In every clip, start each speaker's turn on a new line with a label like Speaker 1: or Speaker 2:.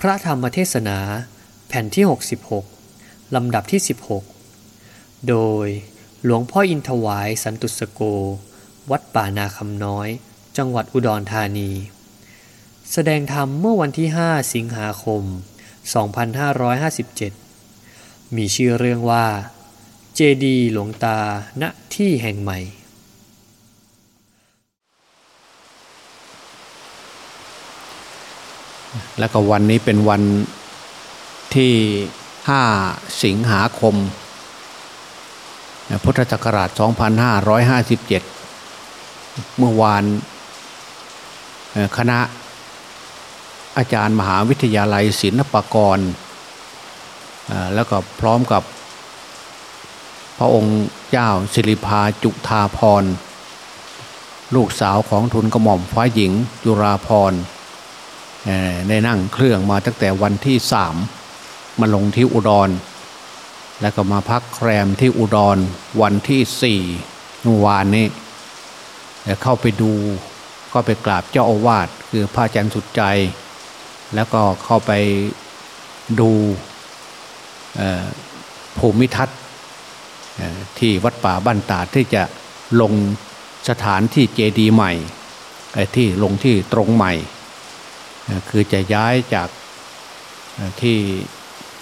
Speaker 1: พระธรรมเทศนาแผ่นที่ 66 ลำดับที่ 16 โดยหลวงพ่ออินทวายสันตุสโก วัดป่านาคำน้อย จังหวัดอุดรธานี แสดงธรรมเมื่อวันที่ 5 สิงหาคม 2557 มีชื่อเรื่องว่า เจดีหลวงตาณที่แห่งใหม่
Speaker 2: แล้วก็วันนี้เป็นวันที่ 5 สิงหาคม พุทธศักราช 2557 เมื่อวานคณะอาจารย์มหาวิทยาลัยศิลปากร แล้วก็พร้อมกับพระองค์เจ้าสิริพาจุธาพร ลูกสาวของทุนกระหม่อมฟ้าหญิงจุราพร ได้นั่งเครื่องมาตั้งแต่วันที่สามมาลงที่อุดร แล้วก็มาพักแรมที่อุดรวันที่สี่เมื่อวานนี้เข้าไปดูก็ไปกราบเจ้าอาวาสคือพระอาจารย์สุดใจ แล้วก็เข้าไปดูภูมิทัศน์ที่วัดป่าบ้านตาที่จะลงสถานที่เจดีย์ใหม่ที่ลงที่ตรงใหม่ คือจะย้ายจากที่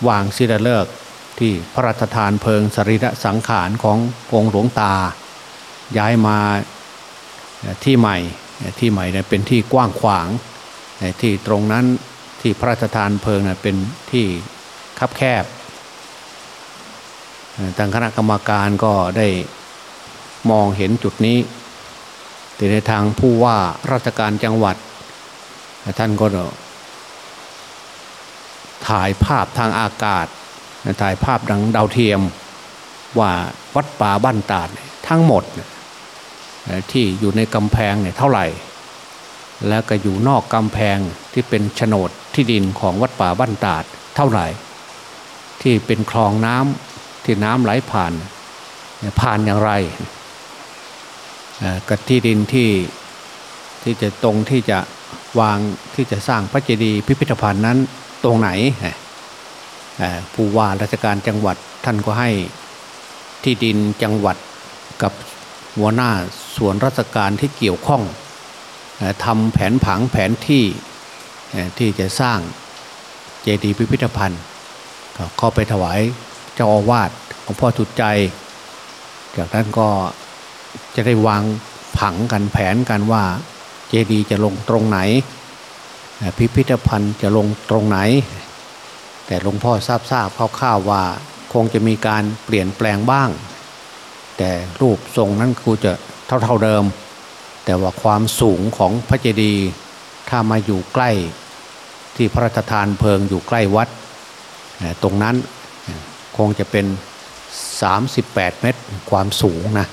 Speaker 2: วางศิลาฤกษ์ที่พระราชทานเพลิงสรีระสังขารขององค์หลวงตา ย้ายมาที่ใหม่ที่ใหม่เนี่ยเป็นที่กว้างขวางที่ตรงนั้นที่พระราชทานเพลิงเนี่ยเป็นที่คับแคบทางคณะกรรมการก็ได้มองเห็นจุดนี้แต่ในทางผู้ว่าราชการจังหวัด ท่านก็ถ่ายภาพทางอากาศ ถ่ายภาพดังดาวเทียมว่าวัดป่าบ้านตาดทั้งหมดที่อยู่ในกำแพงเนี่ยเท่าไหร่ แล้วก็อยู่นอกกำแพงที่เป็นโฉนดที่ดินของวัดป่าบ้านตาดเท่าไหร่ ที่เป็นคลองน้ำที่น้ำไหลผ่านผ่านอย่างไรกับที่ดินที่ที่จะตรงที่จะ วางที่จะสร้างพระเจดีย์พิพิธภัณฑ์นั้นตรงไหนผู้ว่าราชการจังหวัดท่านก็ให้ที่ดินจังหวัดกับหัวหน้าส่วนราชการที่เกี่ยวข้องทำแผนผังแผนที่ที่จะสร้างเจดีย์พิพิธภัณฑ์เข้าไปถวายเจ้าอาวาสของพ่อจุดใจ จากนั้นก็จะได้วางผังกันแผนกันว่า ดีย์จะลงตรงไหน พิพิธภัณฑ์จะลงตรงไหน แต่หลวงพ่อทราบทราบคร่าวๆว่าคงจะมีการเปลี่ยนแปลงบ้าง แต่รูปทรงนั้นครูจะเท่าๆเดิม แต่ว่าความสูงของพระเจดีย์ถ้ามาอยู่ใกล้ที่พระราชทานเพลิงอยู่ใกล้วัด ตรงนั้นคงจะเป็น 38 เมตรความสูงนะ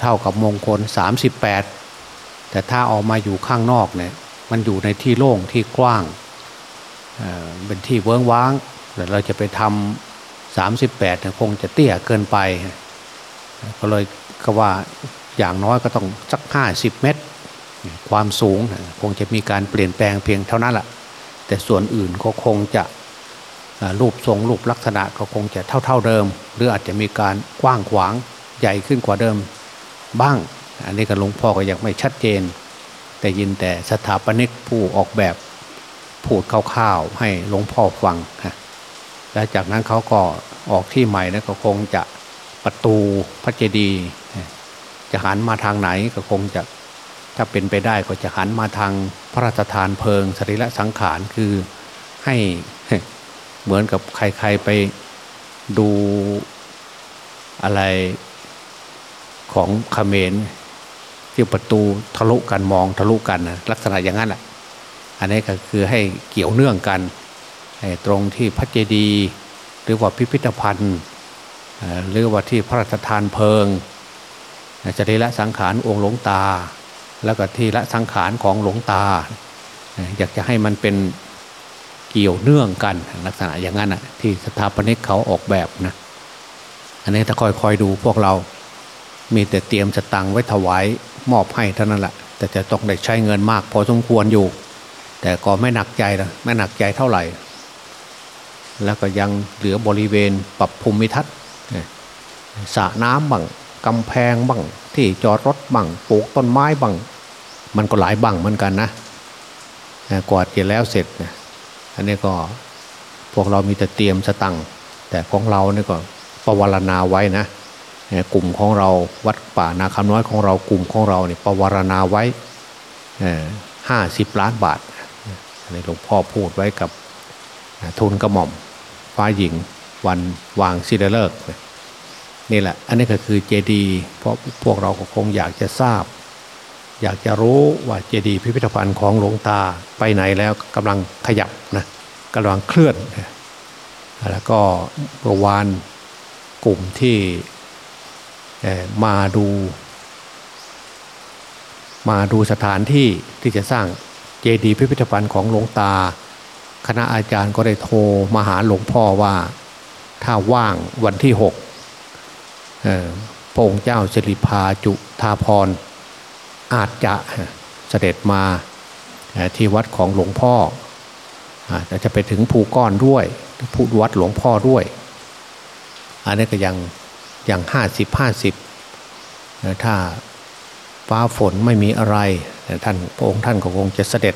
Speaker 2: เท่าๆกับมงคล 38 แต่ถ้าออกมาอยู่ข้างนอกเนี่ยมันอยู่ในที่โล่งที่กว้างเเป็นที่เวิ้งว้างแต่เราจะไปทำสามสิบแปดคงจะเตี้ยเกินไป ก็เลยก็ว่าอย่างน้อยก็ต้องสักห้าสิบเมตร ความสูงคงจะมีการเปลี่ยนแปลงเพียงเท่านั้นแหละแต่ส่วนอื่นก็คงจะรูปทรงรูปลักษณะก็คงจะเท่า ๆเดิม หรืออาจจะมีการกว้างขวางใหญ่ขึ้นกว่าเดิมบ้าง อันนี้ก็หลวงพ่อก็ยังไม่ชัดเจน แต่ยินแต่สถาปนิกผู้ออกแบบพูดคร่าวๆให้หลวงพ่อฟังและจากนั้นเขาก็ออกที่ใหม่นะก็คงจะประตูพระเจดีย์จะหันมาทางไหนก็คงจะถ้าเป็นไปได้ก็จะหันมาทางพระราชทานเพลิงสรีระสังขารคือให้เหมือนกับใครๆไปดูอะไรของขเขมร ที่ประตูทะลุกันมองทะลุกันนะลักษณะอย่างนั้นแหละอันนี้ก็คือให้เกี่ยวเนื่องกันตรงที่พระเจดีย์หรือว่าพิพิธภัณฑ์หรือว่าที่พระราชทานเพลิงจริละสังขารองค์หลวงตา แล้วก็ที่ละสังขารของหลวงตา อยากจะให้มันเป็นเกี่ยวเนื่องกันลักษณะอย่างนั้นนะที่สถาปนิกเขาออกแบบนะอันนี้ถ้าคอยๆดูพวกเรามีแต่เตรียมจะตังไว้ถวาย มอบให้เท่านั้นแหละแต่จะต้องได้ใช้เงินมาก พอสมควรอยู่ แต่ก็ไม่หนักใจนะไม่หนักใจเท่าไหร่ แล้วก็ยังเหลือบริเวณปรับภูมิทัศน์สระน้ำบังกำแพงบังที่จอดรถบังปลูกต้นไม้บังมันก็หลายบังเหมือนกันนะกวาดเสร็จแล้วเสร็จนอันนี้ก็พวกเรามีแต่เตรียมสตังแต่ของเราเนี่ยก็ประวรณาไว้นะ กลุ่มของเราวัดป่านาคำน้อยของเรากลุ่มของเราเนี่ยประวรณาไว้ห้าสิบล้านบาทในหลวงพ่อพูดไว้กับทุนกระหม่อมฟ้าหญิงวันวางซิเดเลิกนี่แหละ อันนี้ก็คือเจดี เพราะพวกเราก็คงอยากจะทราบ อยากจะรู้ว่าเจดีพิพิธภัณฑ์ของหลวงตาไปไหนแล้วกำลังขยับนะกำลังเคลื่อน แล้วก็ประวานกลุ่มที่ มาดู มาดูสถานที่ที่จะสร้างเจดีย์พิพิธภัณฑ์ของหลวงตา คณะอาจารย์ก็ได้โทรมาหาหลวงพ่อว่า ถ้าว่างวันที่หกพระองค์เจ้าสิริพาจุธาพรอาจจะเสด็จมาที่วัดของหลวงพ่ออาจจะไปถึงภูก้อนด้วยภูวัดหลวงพ่อด้วย อันนี้ก็ยัง อยังห้าสิบห้าสิบถ้าฟ้าฝนไม่มีอะไรท่านพระองค์ท่านก็คงจะเสด็จ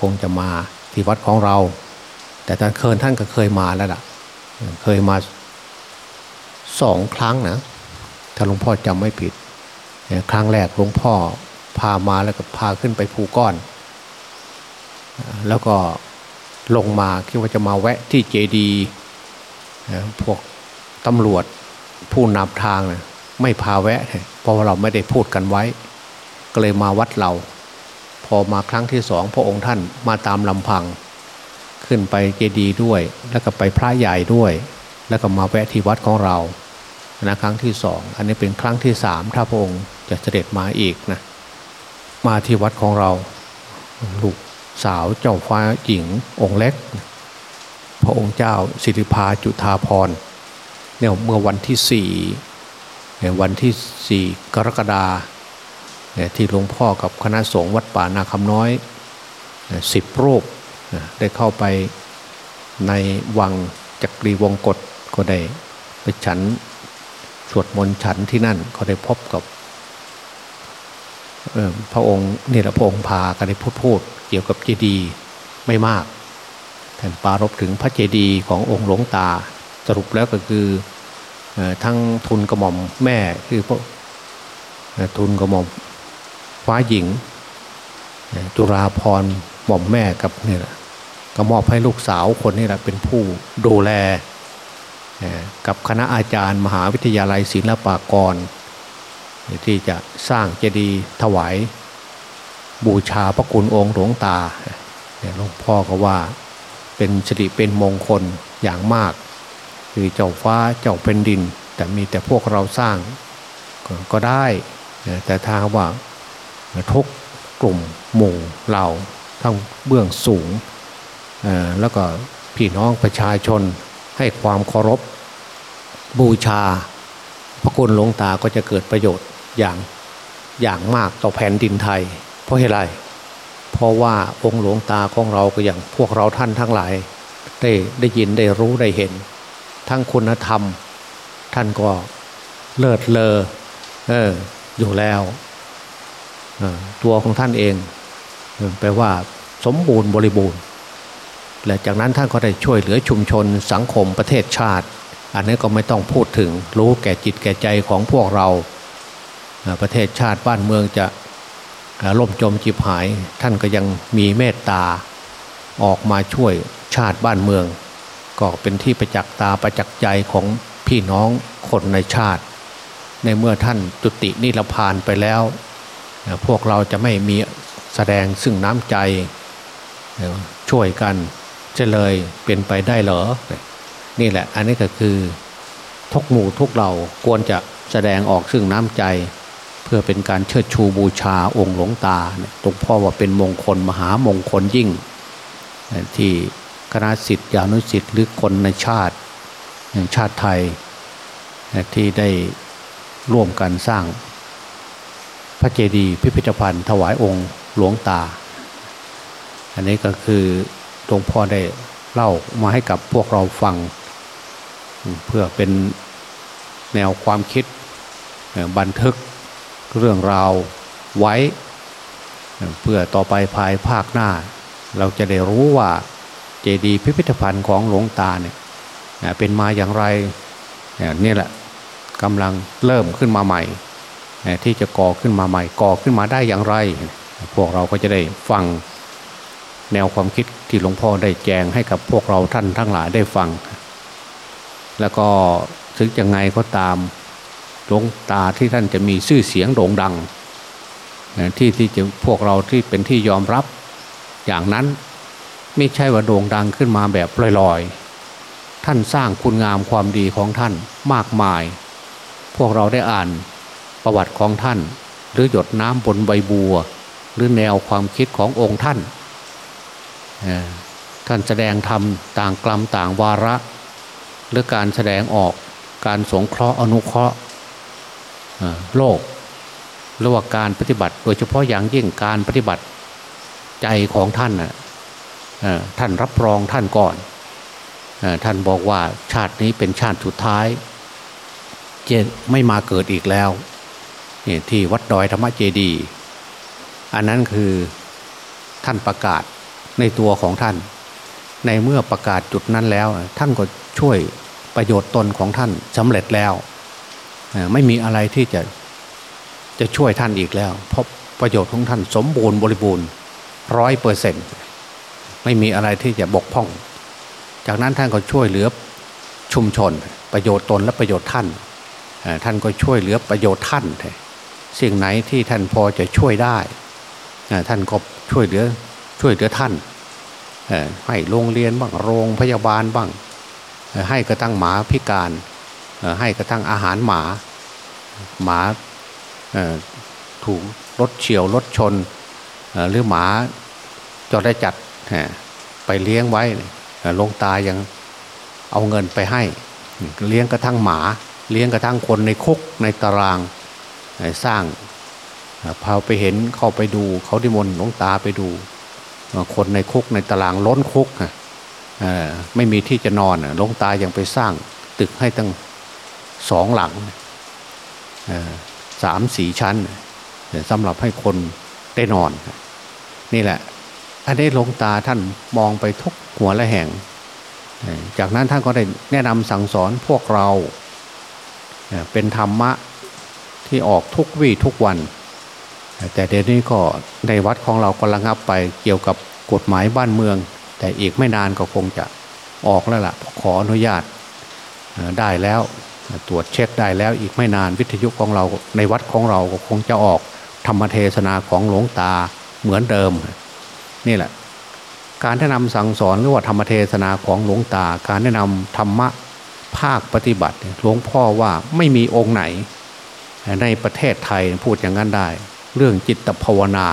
Speaker 2: คงจะมาที่วัดของเรา แต่ท่านเคยท่านก็เคยมาแล้วล่ะ เคยมาสองครั้งนะถ้าหลวงพ่อจำไม่ผิด ครั้งแรกหลวงพ่อพามาแล้วก็พาขึ้นไปภูก้อน แล้วก็ลงมาคิดว่าจะมาแวะที่เจดีพวกตำรวจ ผู้นำทางนะไม่พาแวะ เพราะเราไม่ได้พูดกันไว้ ก็เลยมาวัดเรา พอมาครั้งที่สองพระองค์ท่านมาตามลำพัง ขึ้นไปเจดีย์ด้วย แล้วก็ไปพระใหญ่ด้วย แล้วก็มาแวะที่วัดของเรานะครั้งที่สองอันนี้เป็นครั้งที่สามถ้าพระองค์จะเสด็จมาอีกนะมาที่วัดของเราลูกสาวเจ้าฟ้าหญิงองค์เล็ก พระองค์เจ้าสิริพาจุธาพร เนี่ยเมื่อวันที่สี่วันที่สี่กรกฎาเนี่ยที่หลวงพ่อกับคณะสงฆ์วัดป่านาคำน้อยสิบรูปได้เข้าไปในวังจักรีวงกฏก็ได้ไปฉันสวดมนต์ฉันที่นั่นเขาได้พบกับพระองค์นี่แหละพระองค์พากันได้พูดพูดเกี่ยวกับเจดีย์ไม่มากแทนปารบถึงพระเจดีย์ขององค์หลวงตา สรุปแล้วก็คือทั้งทุนกระหม่อมแม่คือพวกทุนกระหม่อมฟ้าหญิง จุราพรหม่อมแม่กับนี่แหละก็มอบให้ลูกสาวคนนี้แหละเป็นผู้ดูแลกับคณะอาจารย์ มหาวิทยาลัยศิลปากร ที่จะสร้างเจดีย์ถวาย บูชาพระคุณองค์หลวงตาหลวงพ่อก็ว่าเป็นสิริเป็นมงคลอย่างมาก คือเจ้าฟ้าเจ้าเป็นดิน แต่มีแต่พวกเราสร้างก็ได้ แต่ถ้าว่าทุกกลุ่มหมู่เหล่าทั้งเบื้องสูง แล้วก็พี่น้องประชาชนให้ความเคารพบูชา พระคุณหลวงตาก็จะเกิดประโยชน์อย่างอย่างมากต่อแผ่นดินไทย เพราะเหตุไร เพราะว่าองค์หลวงตาของเราก็อย่างพวกเราท่านทั้งหลาย ได้ได้ยินได้รู้ได้เห็น ทั้งคุณธรรม ท่านก็เลิศเลอเอออยู่แล้วตัวของท่านเองแปลว่าสมบูรณ์บริบูรณ์ และจากนั้นท่านก็ได้ช่วยเหลือชุมชนสังคมประเทศชาติ อันนี้ก็ไม่ต้องพูดถึงรู้แก่จิตแก่ใจของพวกเรา ประเทศชาติบ้านเมืองจะล่มจมจิบหาย ท่านก็ยังมีเมตตาออกมาช่วยชาติบ้านเมือง ก็เป็นที่ประจักษ์ตาประจักษ์ใจของพี่น้องคนในชาติ ในเมื่อท่านจุตินิรพานไปแล้ว พวกเราจะไม่มีแสดงซึ่งน้ำใจช่วยกันจะเลยเป็นไปได้เหรอ นี่แหละอันนี้ก็คือทุกหมู่ทุกเราควรจะแสดงออกซึ่งน้ำใจ เพื่อเป็นการเชิดชูบูชาองค์หลวงตาตรงพ่อว่าเป็นมงคลมหามงคลยิ่งที่ คณะสิทธิอนุสิทธิ์หรือคนในชาติอย่างชาติไทยที่ได้ร่วมกันสร้างพระเจดีย์พิพิธภัณฑ์ถวายองค์หลวงตา อันนี้ก็คือหลวงพ่อได้เล่ามาให้กับพวกเราฟัง เพื่อเป็นแนวความคิดบันทึกเรื่องราวไว้ เพื่อต่อไปภายภาคหน้า เราจะได้รู้ว่า เจดีย์พิพิธภัณฑ์ของหลวงตาเนี่ยเป็นมาอย่างไรนี่แหละกำลังเริ่มขึ้นมาใหม่ ที่จะก่อขึ้นมาใหม่ก่อขึ้นมาได้อย่างไร พวกเราก็จะได้ฟังแนวความคิดที่หลวงพ่อได้แจงให้กับพวกเราท่านทั้งหลายได้ฟัง แล้วก็ถึงยังไงก็ตามหลวงตาที่ท่านจะมีชื่อเสียงโด่งดังที่ที่จะพวกเราที่เป็นที่ยอมรับอย่างนั้น ไม่ใช่ว่าโด่งดังขึ้นมาแบบลอยๆ ท่านสร้างคุณงามความดีของท่านมากมาย พวกเราได้อ่านประวัติของท่าน หรือหยดน้ำบนใบบัว หรือแนวความคิดขององค์ท่าน ท่านแสดงธรรมต่างกลัมต่างวาระ หรือการแสดงออกการสงเคราะห์อนุเคราะห์โลกหรือว่าการปฏิบัติ โดยเฉพาะอย่างยิ่งการปฏิบัติใจของท่านน่ะ ท่านรับรองท่านก่อนท่านบอกว่าชาตินี้เป็นชาติสุดท้ายจะไม่มาเกิดอีกแล้วที่วัดดอยธรรมเจดี อันนั้นคือท่านประกาศในตัวของท่าน ในเมื่อประกาศจุดนั้นแล้ว ท่านก็ช่วยประโยชน์ตนของท่านสำเร็จแล้ว ไม่มีอะไรที่จะจะช่วยท่านอีกแล้ว เพราะประโยชน์ของท่านสมบูรณ์บริบูรณ์ร้อยเปอร์เซ็นต์ ไม่มีอะไรที่จะบกพร่อง จากนั้นท่านก็ช่วยเหลือชุมชน ประโยชน์ตนและประโยชน์ท่านท่านก็ช่วยเหลือประโยชน์ท่านสิ่งไหนที่ท่านพอจะช่วยได้ท่านก็ช่วยเหลือช่วยเหลือท่านให้โรงเรียนบ้างโรงพยาบาลบ้าง ให้กระทั่งหมาพิการให้กระทั่งอาหารหมาหมาถูกรถเฉียวรถชนหรือหมาจอได้จัด ไปเลี้ยงไว้ลงตายังเอาเงินไปให้ เลี้ยงกระทั่งหมา เลี้ยงกระทั่งคนในคุกในตารางสร้างพาไปเห็นเข้าไปดู เขาดิมนหลงตาไปดู คนในคุกในตารางล้นคุกไม่มีที่จะนอนหลวงตายังไปสร้างตึกให้ตั้งสองหลังสามสี่ชั้นสำหรับให้คนได้นอน นี่แหละ อันนี้หลวงตาท่านมองไปทุกหัวและแห่ง จากนั้นท่านก็ได้แนะนำสั่งสอนพวกเราเป็นธรรมะที่ออกทุกวี่ทุกวัน แต่เดี๋ยวนี้ก็ในวัดของเราก็ระงับไปเกี่ยวกับกฎหมายบ้านเมือง แต่อีกไม่นานก็คงจะออกแล้วละ่ะขออนุญาตได้แล้วตรวจเช็คได้แล้วอีกไม่นานวิทยุของเราในวัดของเราก็คงจะออกธรรมเทศนาของหลวงตาเหมือนเดิม นี่แหละ การแนะนำสั่งสอนหรือว่าธรรมเทศนาของหลวงตา การแนะนำธรรมะภาคปฏิบัติหลวงพ่อว่าไม่มีองค์ไหน ในประเทศไทยพูดอย่างนั้นได้ เรื่องจิตภาวนา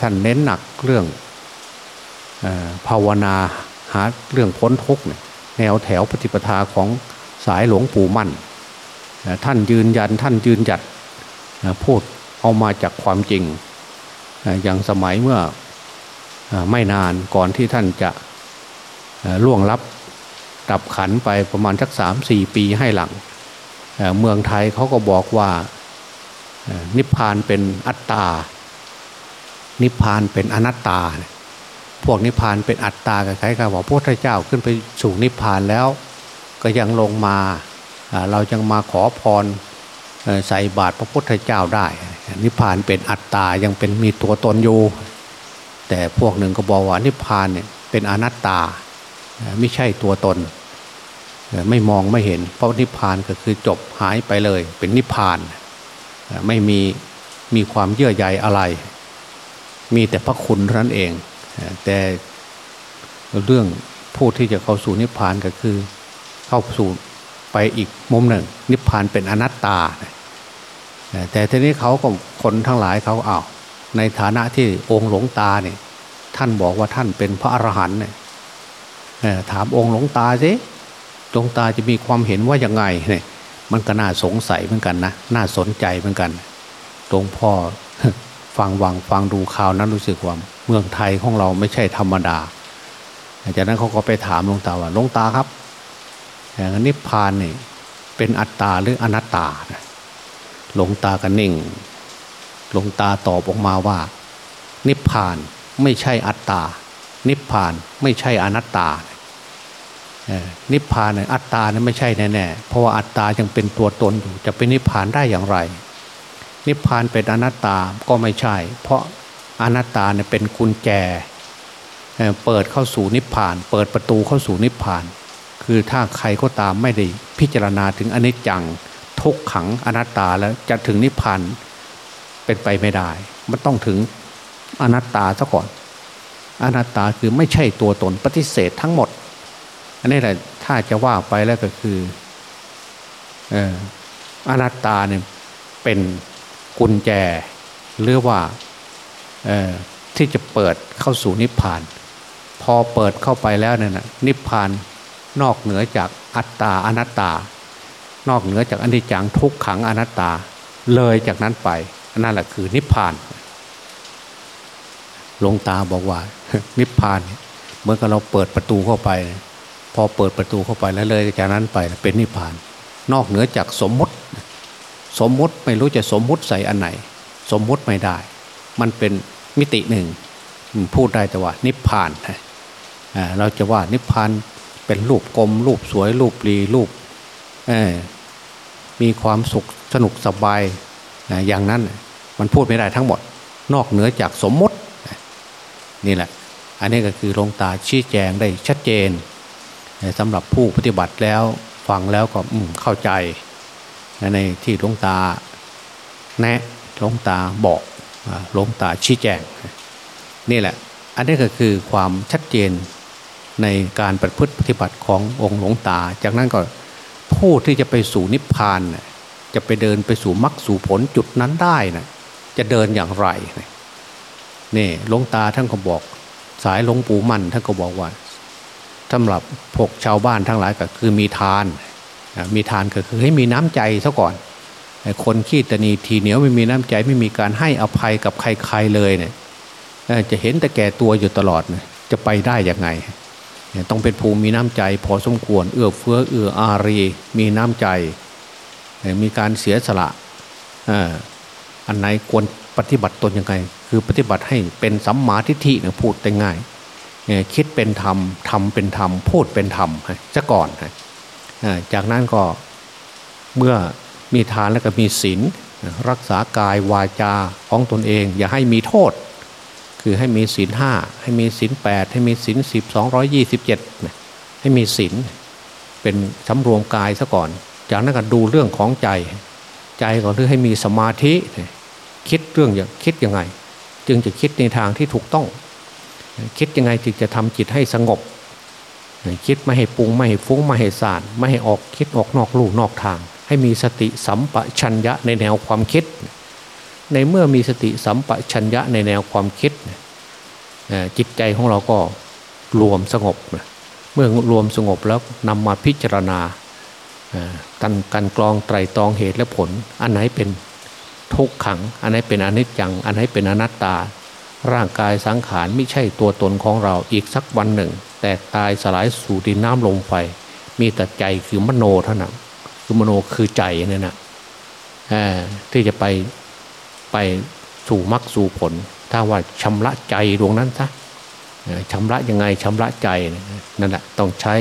Speaker 2: ท่านเน้นหนักเรื่องภาวนาหาเรื่องพ้นทุกข์แนวแถวปฏิปทาของสายหลวงปู่มั่น ท่านยืนยันท่านยืนหยัดพูดเอามาจากความจริง อย่างสมัยเมื่อ ไม่นานก่อนที่ท่านจะล่วงลับดับขันไปประมาณสักสามสี่ปีให้หลังเมืองไทยเขาก็บอกว่านิพพานเป็นอัตตา นิพพานเป็นอนัตตา พวกนิพพานเป็นอัตตาคล้ายๆกับว่าพระพุทธเจ้าขึ้นไปสู่นิพพานแล้ว ก็ยังลงมาเรายังมาขอพรใส่บาตรพระพุทธเจ้าได้ นิพพานเป็นอัตตายังเป็นมีตัวตนอยู่ แต่พวกหนึ่งก็บอกว่านิพพานเนี่ยเป็นอนัตตาไม่ใช่ตัวตน ไม่มองไม่เห็น เพราะนิพพานก็คือจบหายไปเลย เป็นนิพพานไม่มีมีความเยื่อใยอะไร มีแต่พระคุณเท่านั้นเอง แต่เรื่องผู้ที่จะเข้าสู่นิพพานก็คือเข้าสู่ไปอีกมุมหนึ่ง นิพพานเป็นอนัตตา แต่ทีนี้เขาก็คนทั้งหลายเขาเอา ในฐานะที่องค์หลวงตาเนี่ยท่านบอกว่าท่านเป็นพระอรหันต์เนี่ยถามองค์หลวงตาสิหลวงตาจะมีความเห็นว่ายังไงเนี่ยมันก็น่าสงสัยเหมือนกันนะน่าสนใจเหมือนกันหลวงพ่อฟังวังฟังดูข่าวนั้นรู้สึกว่าเมืองไทยของเราไม่ใช่ธรรมดาจากนั้นเขาก็ไปถามหลวงตาว่าหลวงตาครับอย่างนิพพานนี่เป็นอัตตาหรืออนัตตาหลวงตากันนิ่ง หลวงตาตอบออกมาว่า นิพพานไม่ใช่อัตตา นิพพานไม่ใช่อนัตตา นิพพานเนี่ยอัตตาเนี่ยไม่ใช่แน่ๆเพราะว่าอัตตายังเป็นตัวตนอยู่จะเป็นนิพพานได้อย่างไร นิพพานเป็นอนัตตาก็ไม่ใช่ เพราะอนัตตาเนี่ยเป็นกุญแจเปิดเข้าสู่นิพพาน เปิดประตูเข้าสู่นิพพาน คือถ้าใครก็ตามไม่ได้พิจารณาถึงอนิจจังทุกขังอนัตตาแล้วจะถึงนิพพาน เป็นไปไม่ได้ มันต้องถึงอนัตตาซะก่อน อนัตตาคือไม่ใช่ตัวตนปฏิเสธทั้งหมด อันนี้แหละถ้าจะว่าไปแล้วก็คืออนัตตาเนี่ยเป็นกุญแจหรือว่าที่จะเปิดเข้าสู่นิพพาน พอเปิดเข้าไปแล้วเนี่ยนะนิพพานนอกเหนือจากอัตตาอนัตตา นอกเหนือจากอนิจจังทุกขังอนัตตา เลยจากนั้นไป นั่นแหละคือนิพพานหลวงตาบอกว่า นิพพานเมื่อกับเราเปิดประตูเข้าไป พอเปิดประตูเข้าไปแล้วเลยจากนั้นไปเป็นนิพพาน นอกเหนือจากสมมติ สมมติไม่รู้จะสมมติใส่อันไหน สมมติไม่ได้ มันเป็นมิติหนึ่ง พูดได้แต่ว่า นิพพานเราจะว่านิพพานเป็นรูปกลม รูปสวย รูปรีรูปมีความสุขสนุกสบายอย่างนั้น มันพูดไม่ได้ทั้งหมด นอกเหนือจากสมมติ นี่แหละ อันนี้ก็คือลงตาชี้แจงได้ชัดเจนสำหรับผู้ปฏิบัติแล้วฟังแล้วก็เข้าใจ ในที่ลวงตาแนะลวงตาบอกลงตาชี้แจง นี่แหละ อันนี้ก็คือความชัดเจนในการปฏิพฤติปฏิบัติขององค์หลวงตา จากนั้นก็ผู้ที่จะไปสู่นิพพานจะไปเดินไปสู่มรรคสู่ผลจุดนั้นได้นะ จะเดินอย่างไรนี่หลวงตาท่านก็บอก สายหลวงปู่มั่นท่านก็บอกว่าสำหรับพวกชาวบ้านทั้งหลายก็คือมีทาน มีทานก็คือให้มีน้ำใจซะก่อนคนขี้ตนีทีเหนียวไม่มีน้ำใจไม่มีการให้อภัยกับใครๆเลยเนี่ยจะเห็นแต่แก่ตัวอยู่ตลอดจะไปได้ยังไง ต้องเป็นภูมิมีน้ำใจ พอสมควรเอื้อเฟื้อเอื้ออารี มีน้ำใจ มีการเสียสละ อันไหนควรปฏิบัติตนยังไง คือปฏิบัติให้เป็นสัมมาทิฏฐินะพูดได้ง่ายคิดเป็นธรรมทำเป็นธรรม พูดเป็นธรรมจะก่อนจากนั้นก็เมื่อมีทานแล้วก็มีศีลรักษากายวาจาของตนเอง อย่าให้มีโทษ คือให้มีศีลห้าให้มีศีลแปดให้มีศีลสิบสองร้อยยี่สิบเจ็ดให้มีศีลเป็นสำรวมกายซะก่อน จากนั้นก็ดูเรื่องของใจ ใจก่อนที่ให้มีสมาธิ คิดเรื่องอย่างคิดยังไง จึงจะคิดในทางที่ถูกต้อง คิดยังไงจึงจะทำจิตให้สงบ คิดไม่ให้ปรุงไม่ให้ฟุ้งไม่ให้สานไม่ให้ออกคิดออกนอกลู่นอกทาง ให้มีสติสัมปชัญญะในแนวความคิด ในเมื่อมีสติสัมปชัญญะในแนวความคิด จิตใจของเราก็รวมสงบ เมื่อรวมสงบแล้วนำมาพิจารณากันกันกรองไตรตรองเหตุและผล อันไหนเป็น ทุกขัง อันไหนเป็นอนิจจัง อันไหนเป็นอนัตตา ร่างกายสังขารไม่ใช่ตัวตนของเราอีกสักวันหนึ่ง แตกตายสลายสู่ดินน้ำลมไฟ มีแต่ใจคือมโนเท่านั้นคือมโนคือใจนี่ยนะที่จะไปไปสู่มรรคสู่ผล ถ้าว่าชำระใจดวงนั้นซะชำระยังไงชำระใจนั่นแหละต้องใช้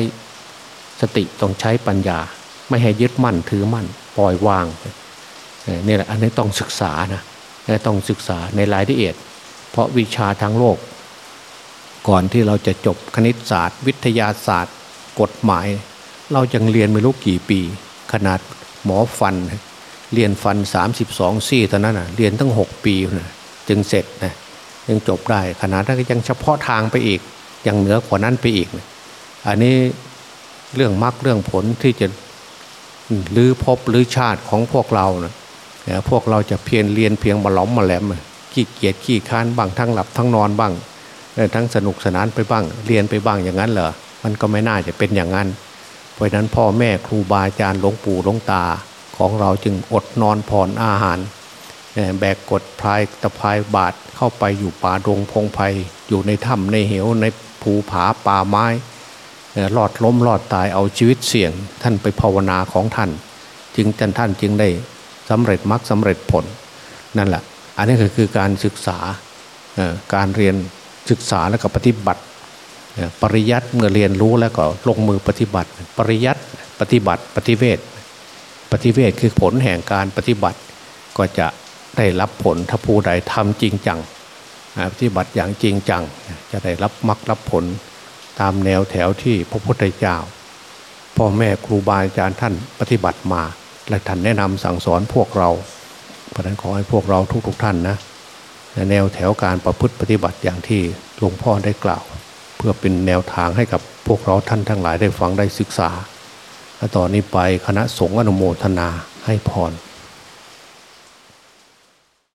Speaker 2: สติต้องใช้ปัญญา ไม่ให้ยึดมั่นถือมั่น ปล่อยวาง นี่แหละอันนี้ต้องศึกษานะต้องศึกษาในรายละเอียด เพราะวิชาทางโลก ก่อนที่เราจะจบคณิตศาสตร์ วิทยาศาสตร์ กฎหมาย เรายังเรียนไม่รู้กี่ปี ขนาดหมอฟัน เรียนฟัน 32ซี่ตอนนั้นนะเรียนตั้ง 6 ปีนะจึงเสร็จนะยังจบได้ขนาดนั้นก็ยังเฉพาะทางไปอีกยังเหนือกว่านั้นไปอีกนะอันนี้เรื่องมรรคเรื่องผลที่จะหรือพบหรือชาติของพวกเรานะ พวกเราจะเพียรเรียนเพียงมาหลอมมาแหลมขี้เกียจขี้ค้านบ้างทั้งหลับทั้งนอนบ้างทั้งสนุกสนานไปบ้าง เรียนไปบ้างอย่างนั้นเหรอมันก็ไม่น่าจะเป็นอย่างนั้น เพราะนั้นพ่อแม่ครูบาอาจารย์หลวงปู่หลวงตาของเราจึงอดนอนผ่อนอาหารแบกกดพลายตะพายบาทเข้าไปอยู่ป่าดงพงไพ่อยู่ในถ้ำในเหวในภูผาป่าไม้เอ่อรอดล้มรอดตายเอาชีวิตเสี่ยงท่านไปภาวนาของท่าน จึงท่านท่านจึงได้ สำเร็จมรรคสำเร็จผลนั่นแหละ อันนี้ก็คือการศึกษาการเรียนศึกษาแล้วก็ปฏิบัติ ปริยัติเมื่อเรียนรู้แล้วก็ลงมือปฏิบัติ ปริยัติปฏิบัติปฏิเวทปฏิเวทคือผลแห่งการปฏิบัติก็จะได้รับผลถ้าผู้ใดทำจริงจังปฏิบัติอย่างจริงจัง จะได้รับมรรครับผลตามแนวแถวที่พระพุทธเจ้าพ่อแม่ครูบาอาจารย์ท่านปฏิบัติมา และท่านแนะนำสั่งสอนพวกเรา เพราะนั้นขอให้พวกเราทุกๆทท่านนะแนวแถวการประพฤติปฏิบัติอย่างที่หลวงพ่อได้กล่าว เพื่อเป็นแนวทางให้กับพวกเราท่านทั้งหลายได้ฟังได้ศึกษาและต่อนนี้ไปคณะสงฆ์อนุโมทนาให้พร